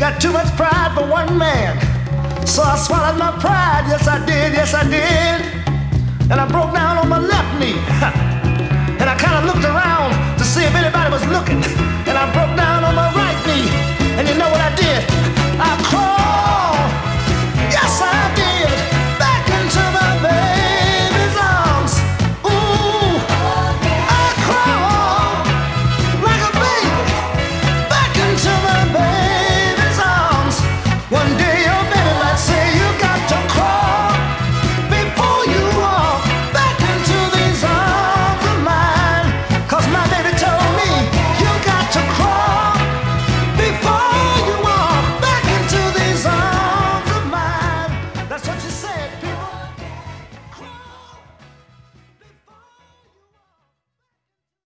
got too much pride for one man. So I swallowed my pride, yes I did, yes I did. And I broke down on my left knee. and I kind of looked around to see if anybody was looking.